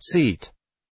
seat.